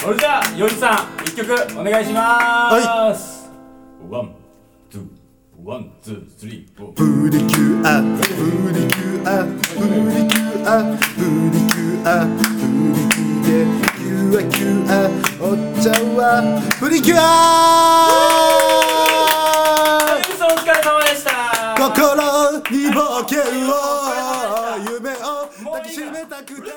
それじゃあよりさん一曲お願いします。はい。ワンツーワンツー。スリーフォープリキュアプリキュアプリキュアプリキュアプリキュアキュアキュアおっちゃんはプリキュアよお疲れ様でした心に冒険を夢を抱きしめたくて